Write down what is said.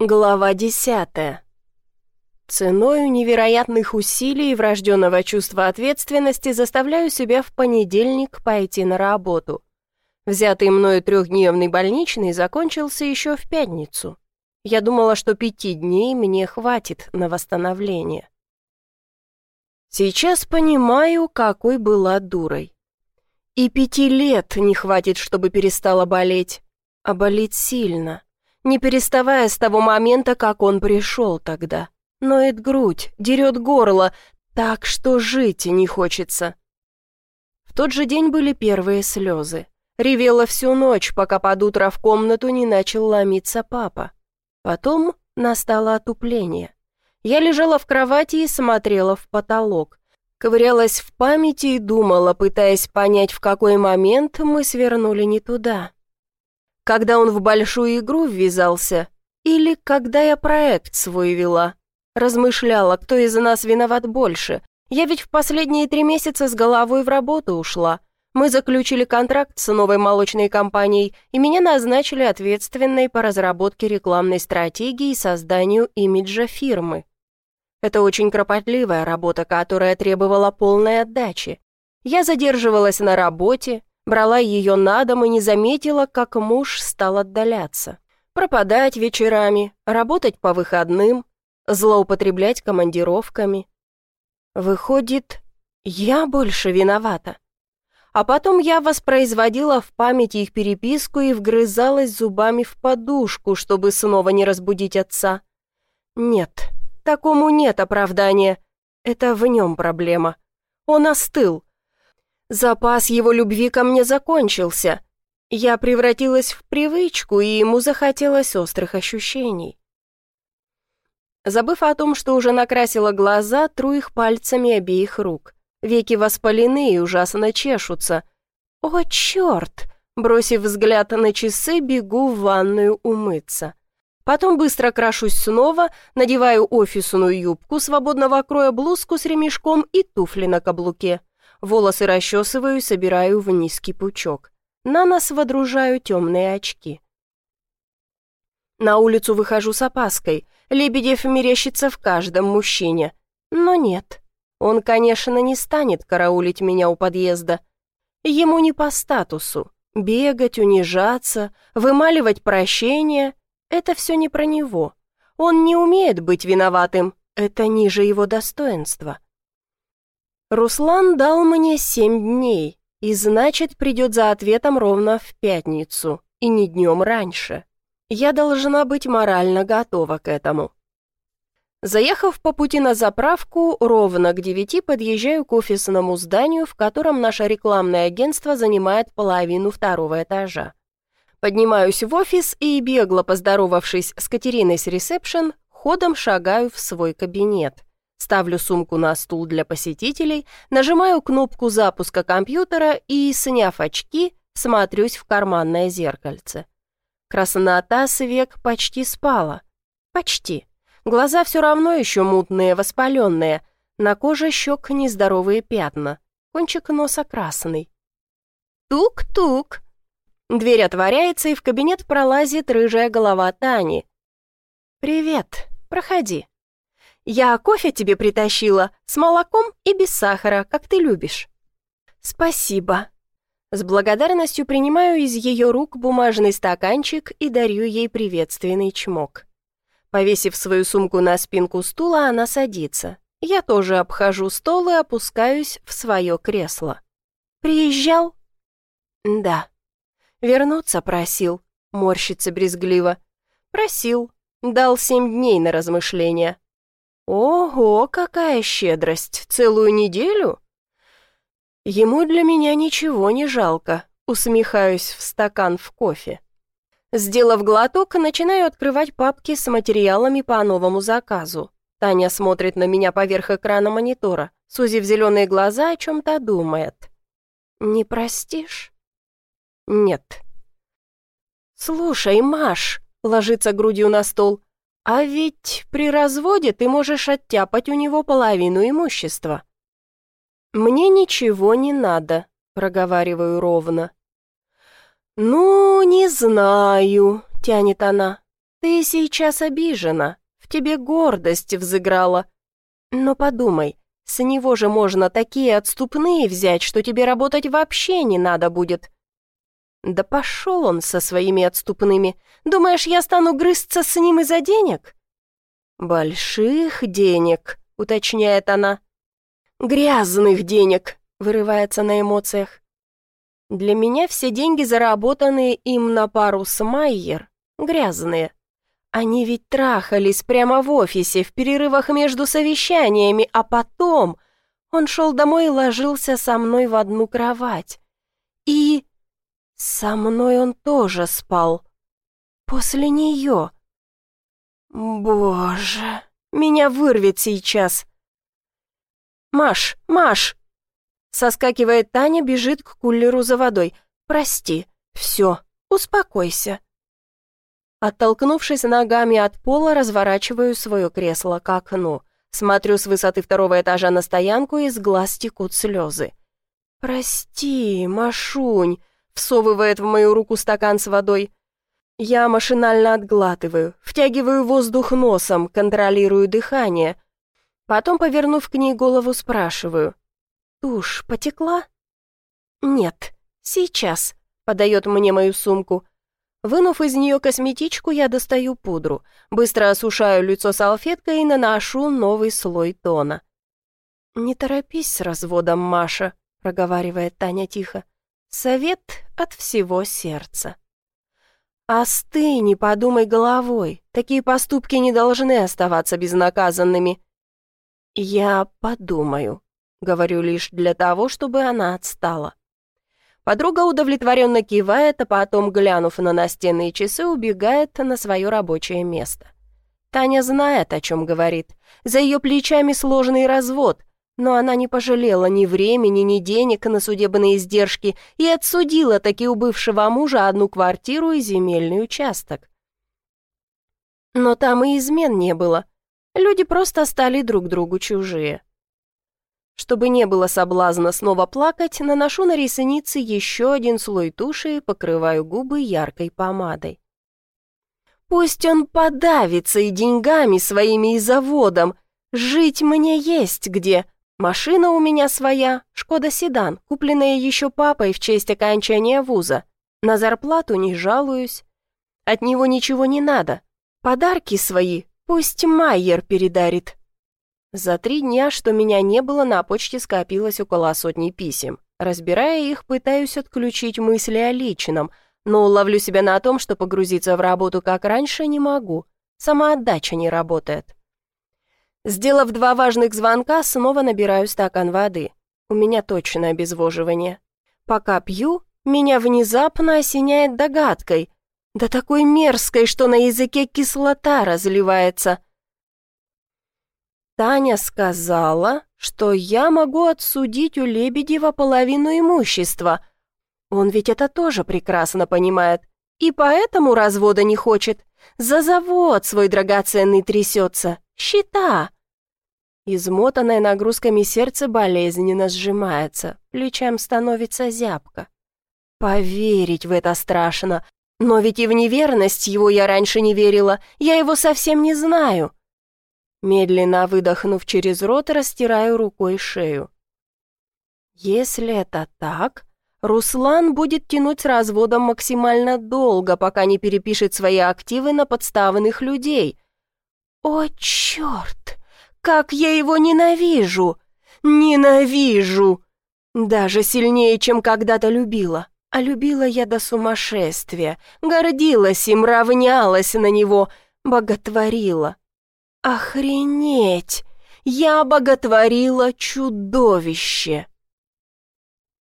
Глава десятая. Ценою невероятных усилий и врожденного чувства ответственности заставляю себя в понедельник пойти на работу. Взятый мною трехдневный больничный закончился еще в пятницу. Я думала, что пяти дней мне хватит на восстановление. Сейчас понимаю, какой была дурой. И пяти лет не хватит, чтобы перестала болеть, а болит сильно не переставая с того момента, как он пришел тогда. Ноет грудь, дерет горло, так что жить не хочется. В тот же день были первые слезы. Ревела всю ночь, пока под утро в комнату не начал ломиться папа. Потом настало отупление. Я лежала в кровати и смотрела в потолок. Ковырялась в памяти и думала, пытаясь понять, в какой момент мы свернули не туда когда он в большую игру ввязался, или когда я проект свой вела. Размышляла, кто из нас виноват больше. Я ведь в последние три месяца с головой в работу ушла. Мы заключили контракт с новой молочной компанией, и меня назначили ответственной по разработке рекламной стратегии и созданию имиджа фирмы. Это очень кропотливая работа, которая требовала полной отдачи. Я задерживалась на работе, Брала ее на дом и не заметила, как муж стал отдаляться. Пропадать вечерами, работать по выходным, злоупотреблять командировками. Выходит, я больше виновата. А потом я воспроизводила в памяти их переписку и вгрызалась зубами в подушку, чтобы снова не разбудить отца. Нет, такому нет оправдания. Это в нем проблема. Он остыл, Запас его любви ко мне закончился. Я превратилась в привычку, и ему захотелось острых ощущений. Забыв о том, что уже накрасила глаза, тру их пальцами обеих рук. Веки воспалены и ужасно чешутся. «О, черт!» Бросив взгляд на часы, бегу в ванную умыться. Потом быстро крашусь снова, надеваю офисную юбку, свободного кроя блузку с ремешком и туфли на каблуке. Волосы расчесываю и собираю в низкий пучок. На нос водружаю темные очки. На улицу выхожу с опаской. Лебедев мерещится в каждом мужчине. Но нет. Он, конечно, не станет караулить меня у подъезда. Ему не по статусу. Бегать, унижаться, вымаливать прощение — это все не про него. Он не умеет быть виноватым. Это ниже его достоинства. Руслан дал мне семь дней, и значит, придет за ответом ровно в пятницу, и не днем раньше. Я должна быть морально готова к этому. Заехав по пути на заправку, ровно к девяти подъезжаю к офисному зданию, в котором наше рекламное агентство занимает половину второго этажа. Поднимаюсь в офис и, бегло поздоровавшись с Катериной с ресепшн, ходом шагаю в свой кабинет. Ставлю сумку на стул для посетителей, нажимаю кнопку запуска компьютера и, сняв очки, смотрюсь в карманное зеркальце. Краснота с век почти спала. Почти. Глаза все равно еще мутные, воспаленные. На коже щек нездоровые пятна. Кончик носа красный. Тук-тук. Дверь отворяется, и в кабинет пролазит рыжая голова Тани. «Привет, проходи». Я кофе тебе притащила, с молоком и без сахара, как ты любишь». «Спасибо». С благодарностью принимаю из ее рук бумажный стаканчик и дарю ей приветственный чмок. Повесив свою сумку на спинку стула, она садится. Я тоже обхожу стол и опускаюсь в свое кресло. «Приезжал?» «Да». «Вернуться просил», — морщится брезгливо. «Просил. Дал семь дней на размышления. Ого, какая щедрость! Целую неделю? Ему для меня ничего не жалко, усмехаюсь в стакан в кофе. Сделав глоток, начинаю открывать папки с материалами по новому заказу. Таня смотрит на меня поверх экрана монитора, сузив зеленые глаза, о чем-то думает. «Не простишь?» «Нет». «Слушай, Маш», — ложится грудью на стол, а ведь при разводе ты можешь оттяпать у него половину имущества. Мне ничего не надо, проговариваю ровно. Ну, не знаю, тянет она. Ты сейчас обижена, в тебе гордость взыграла. Но подумай, с него же можно такие отступные взять, что тебе работать вообще не надо будет. Да пошел он со своими отступными. Думаешь, я стану грызться с ним из-за денег? Больших денег, уточняет она. Грязных денег, вырывается на эмоциях. Для меня все деньги, заработанные им на пару с Майер, грязные. Они ведь трахались прямо в офисе, в перерывах между совещаниями, а потом он шел домой и ложился со мной в одну кровать. И со мной он тоже спал. После нее. Боже, меня вырвет сейчас. Маш, Маш! Соскакивает Таня, бежит к кулеру за водой. Прости, все, успокойся. Оттолкнувшись ногами от пола, разворачиваю свое кресло к окну. Смотрю с высоты второго этажа на стоянку, и из глаз текут слезы. «Прости, Машунь», всовывает в мою руку стакан с водой. Я машинально отглатываю, втягиваю воздух носом, контролирую дыхание. Потом, повернув к ней голову, спрашиваю. «Тушь потекла?» «Нет, сейчас», — подает мне мою сумку. Вынув из нее косметичку, я достаю пудру, быстро осушаю лицо салфеткой и наношу новый слой тона. «Не торопись с разводом, Маша», — проговаривает Таня тихо. Совет от всего сердца. «Остынь подумай головой. Такие поступки не должны оставаться безнаказанными». «Я подумаю», — говорю лишь для того, чтобы она отстала. Подруга удовлетворенно кивает, а потом, глянув на настенные часы, убегает на свое рабочее место. Таня знает, о чем говорит. За ее плечами сложный развод, но она не пожалела ни времени, ни денег на судебные издержки и отсудила таки у бывшего мужа одну квартиру и земельный участок. Но там и измен не было. Люди просто стали друг другу чужие. Чтобы не было соблазна снова плакать, наношу на ресницы еще один слой туши и покрываю губы яркой помадой. Пусть он подавится и деньгами своими, и заводом. Жить мне есть где, Машина у меня своя, Шкода Седан, купленная еще папой в честь окончания вуза. На зарплату не жалуюсь. От него ничего не надо. Подарки свои пусть Майер передарит. За три дня, что меня не было, на почте скопилось около сотни писем. Разбирая их, пытаюсь отключить мысли о личном, но ловлю себя на том, что погрузиться в работу как раньше не могу. Сама отдача не работает. Сделав два важных звонка, снова набираю стакан воды. У меня точно обезвоживание. Пока пью, меня внезапно осеняет догадкой. Да такой мерзкой, что на языке кислота разливается. Таня сказала, что я могу отсудить у Лебедева половину имущества. Он ведь это тоже прекрасно понимает. И поэтому развода не хочет. За завод свой драгоценный трясется. Счета. Измотанное нагрузками сердце болезненно сжимается, плечам становится зябко. Поверить в это страшно, но ведь и в неверность его я раньше не верила, я его совсем не знаю. Медленно выдохнув через рот, растираю рукой шею. Если это так, Руслан будет тянуть с разводом максимально долго, пока не перепишет свои активы на подставных людей. О, черт! Как я его ненавижу! Ненавижу! Даже сильнее, чем когда-то любила. А любила я до сумасшествия, гордилась им, равнялась на него, боготворила. Охренеть! Я боготворила чудовище!